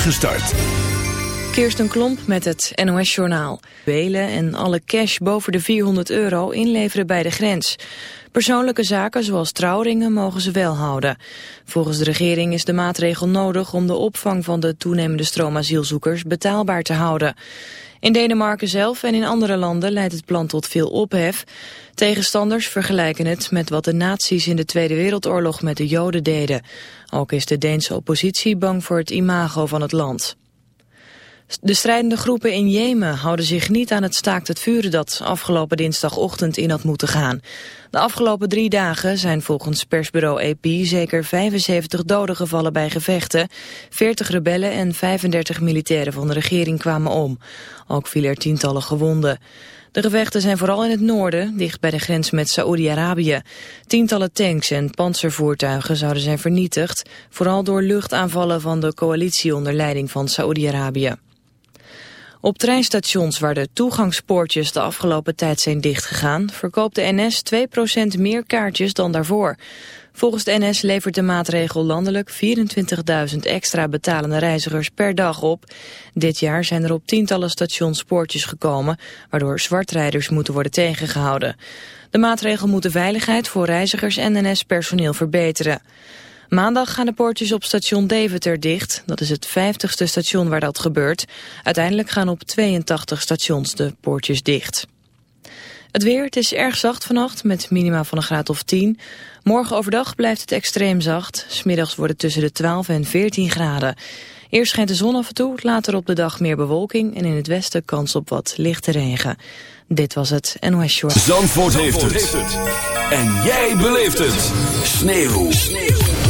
spoedige start. Kirsten Klomp met het NOS-journaal. Welen en alle cash boven de 400 euro inleveren bij de grens. Persoonlijke zaken zoals trouwringen mogen ze wel houden. Volgens de regering is de maatregel nodig om de opvang van de toenemende stroom asielzoekers betaalbaar te houden. In Denemarken zelf en in andere landen leidt het plan tot veel ophef. Tegenstanders vergelijken het met wat de nazi's in de Tweede Wereldoorlog met de Joden deden. Ook is de Deense oppositie bang voor het imago van het land. De strijdende groepen in Jemen houden zich niet aan het staakt het vuren dat afgelopen dinsdagochtend in had moeten gaan. De afgelopen drie dagen zijn volgens persbureau AP zeker 75 doden gevallen bij gevechten. 40 rebellen en 35 militairen van de regering kwamen om. Ook vielen er tientallen gewonden. De gevechten zijn vooral in het noorden, dicht bij de grens met Saoedi-Arabië. Tientallen tanks en panzervoertuigen zouden zijn vernietigd, vooral door luchtaanvallen van de coalitie onder leiding van Saoedi-Arabië. Op treinstations waar de toegangspoortjes de afgelopen tijd zijn dichtgegaan... verkoopt de NS 2% meer kaartjes dan daarvoor. Volgens de NS levert de maatregel landelijk 24.000 extra betalende reizigers per dag op. Dit jaar zijn er op tientallen stations poortjes gekomen... waardoor zwartrijders moeten worden tegengehouden. De maatregel moet de veiligheid voor reizigers en NS-personeel verbeteren. Maandag gaan de poortjes op station Deventer dicht. Dat is het vijftigste station waar dat gebeurt. Uiteindelijk gaan op 82 stations de poortjes dicht. Het weer, het is erg zacht vannacht met minima van een graad of 10. Morgen overdag blijft het extreem zacht. Smiddags wordt het tussen de 12 en 14 graden. Eerst schijnt de zon af en toe, later op de dag meer bewolking... en in het westen kans op wat lichte regen. Dit was het NOS Short. Zandvoort, Zandvoort heeft, het. En jij beleeft het. Sneeuw. Sneeuw.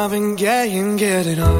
driving, yeah, and get it on.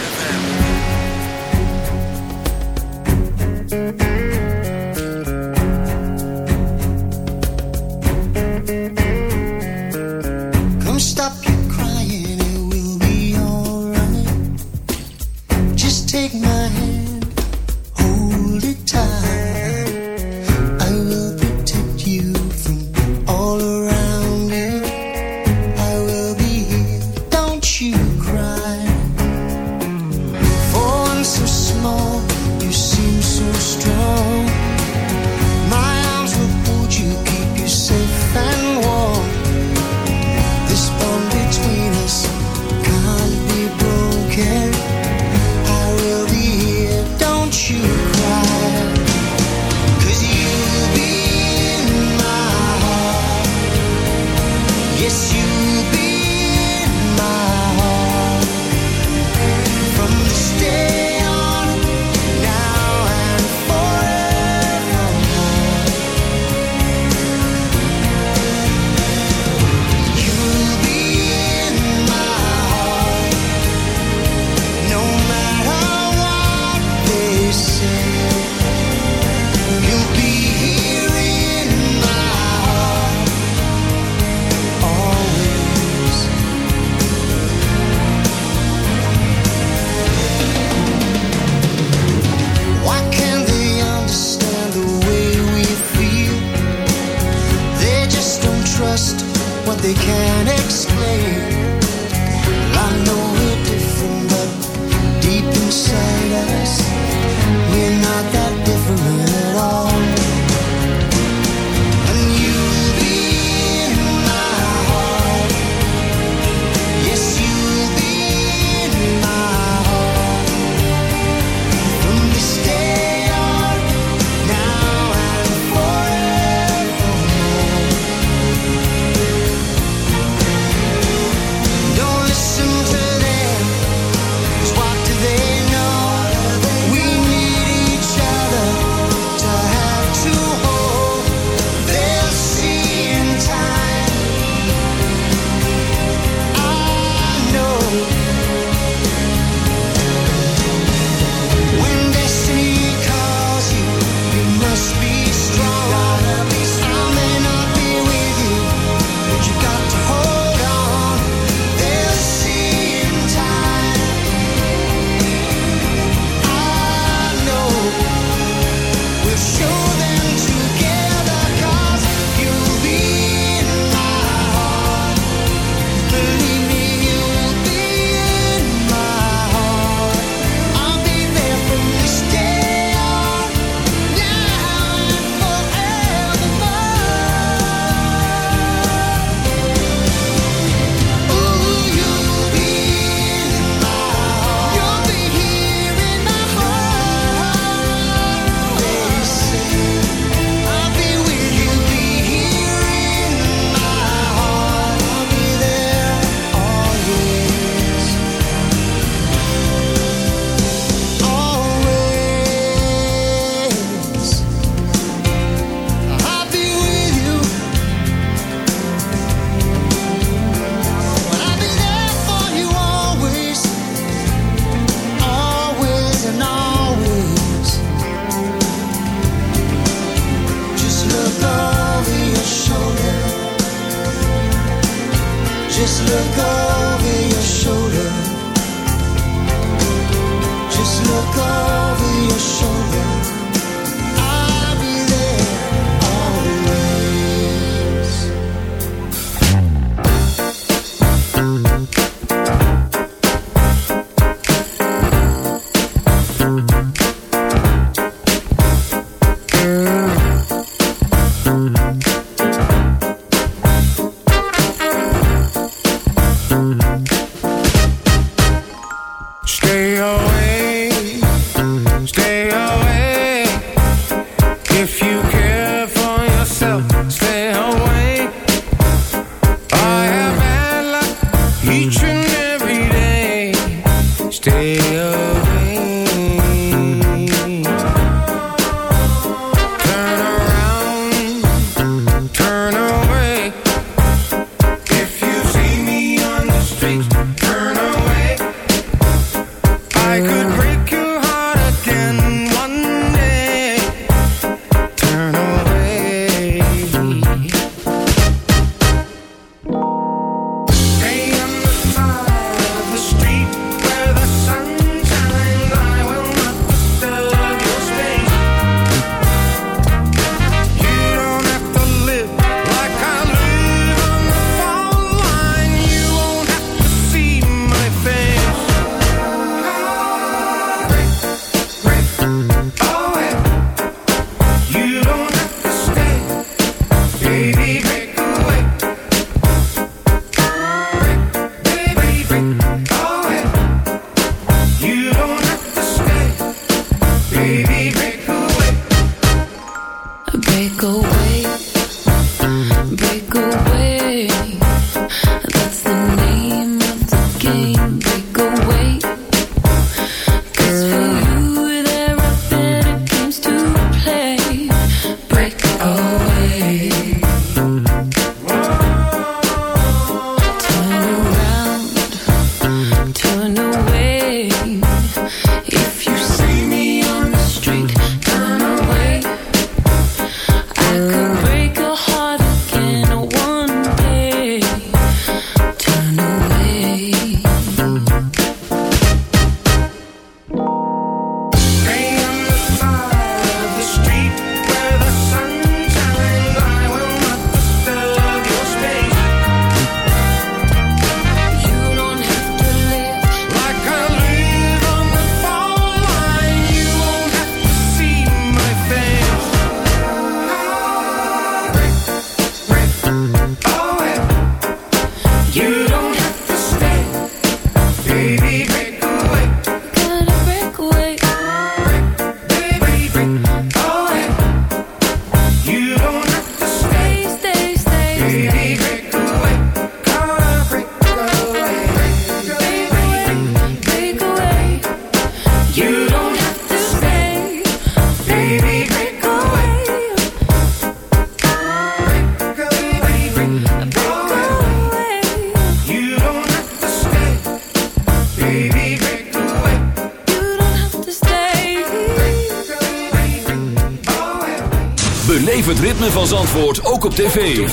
Op tv.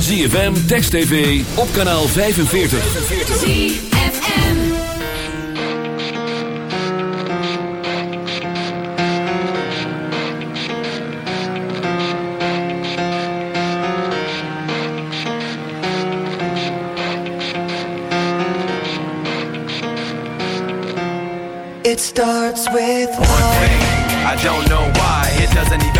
ZFM, Text TV, op kanaal 45. It starts with One thing, I don't know why. It doesn't even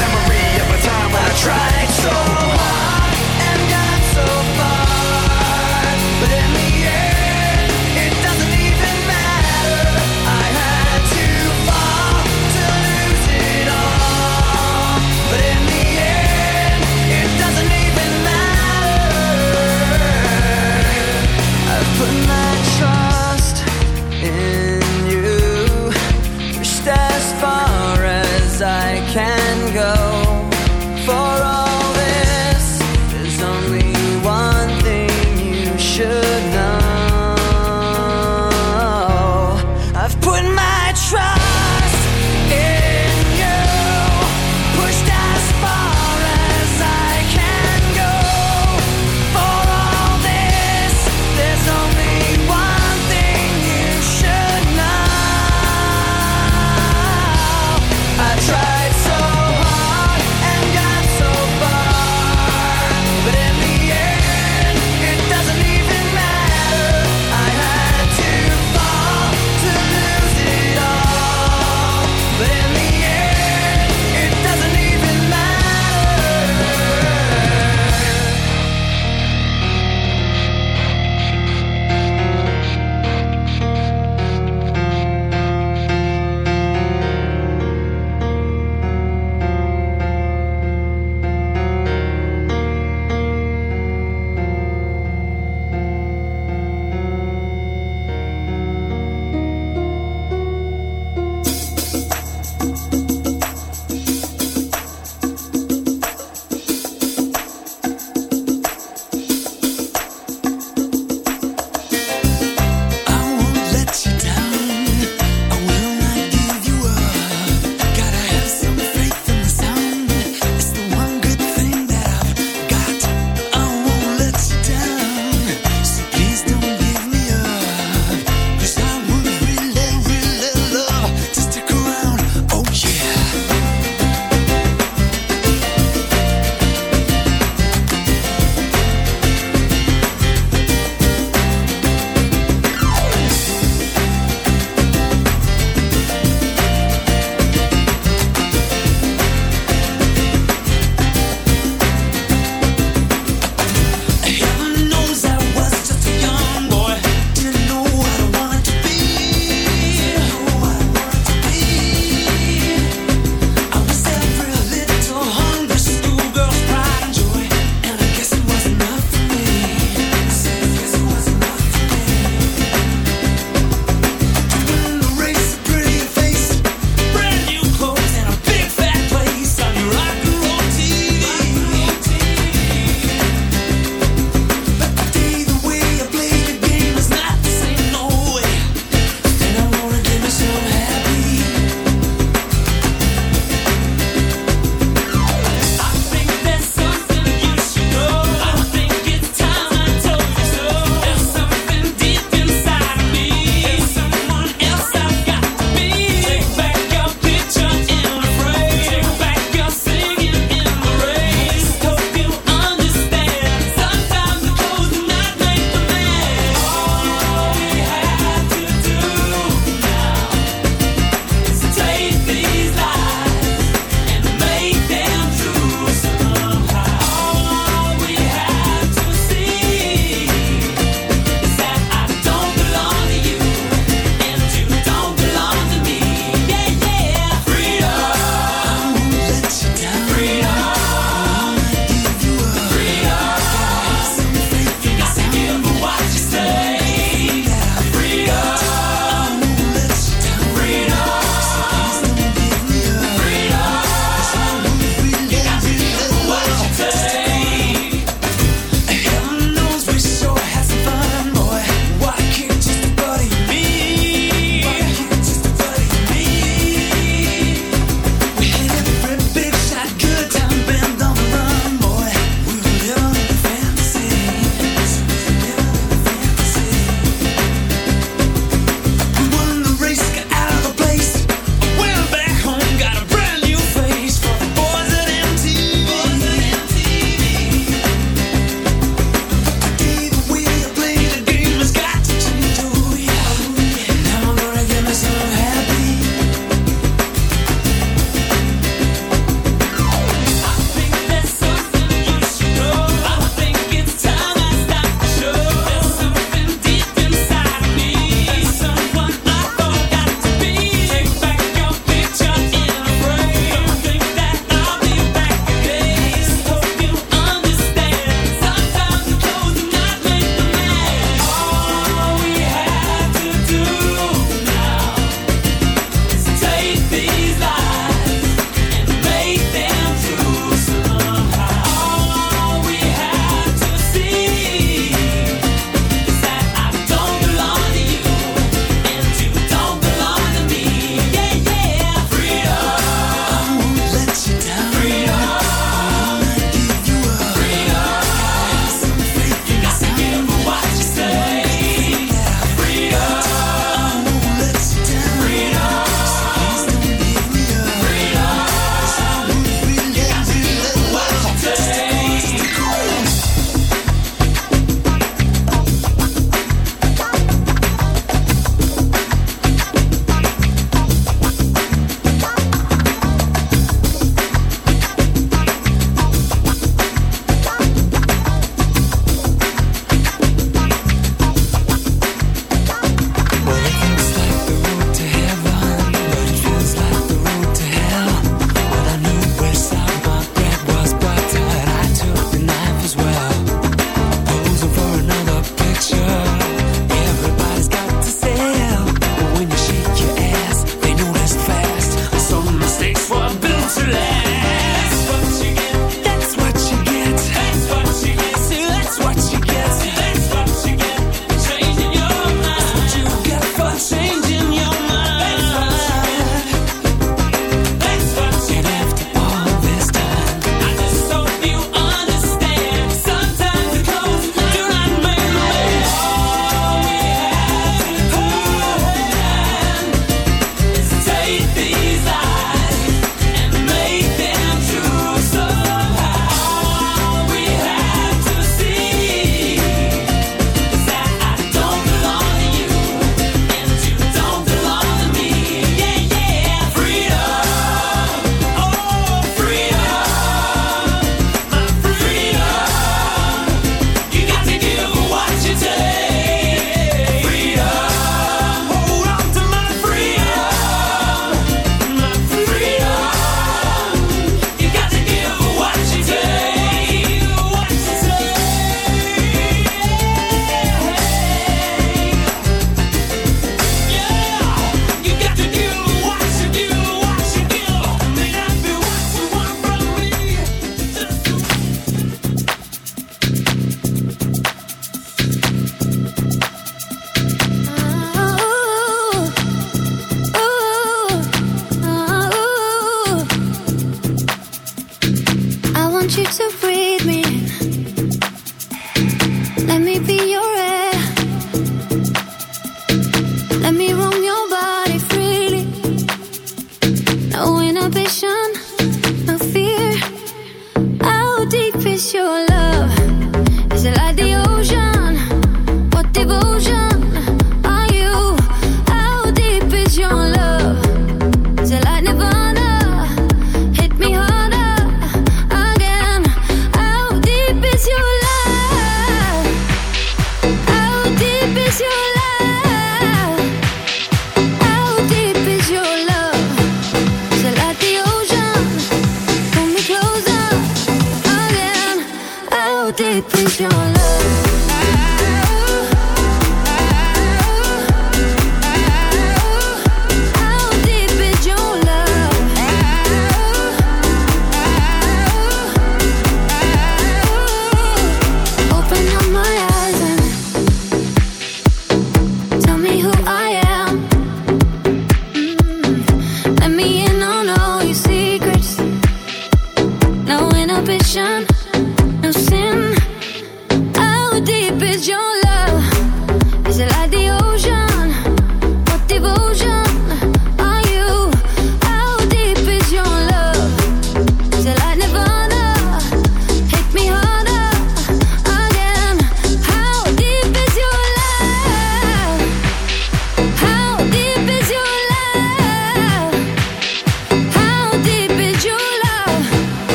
tried so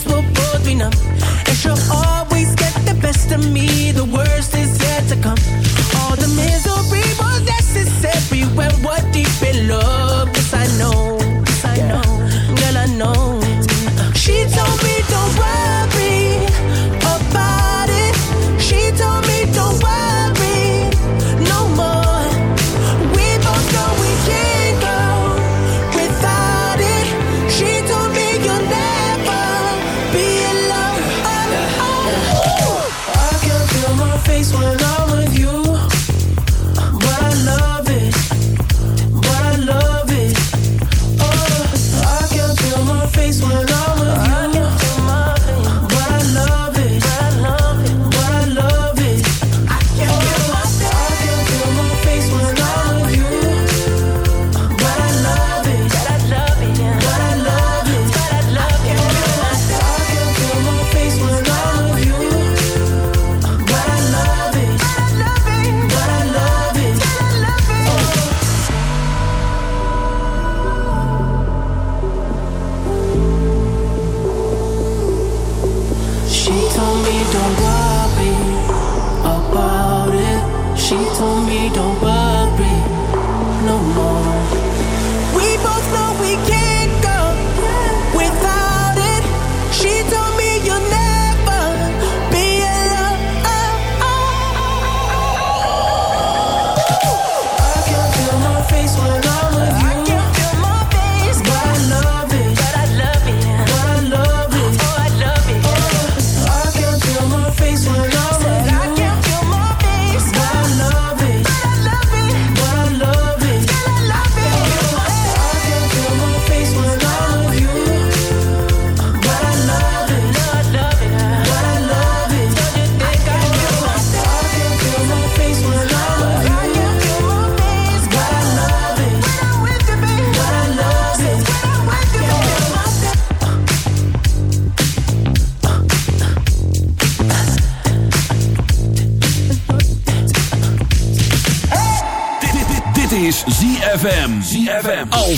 days Will both be numb. And she'll always get the best of me, the worst is yet to come. All the misery was necessary when we're deep in love.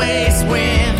always win.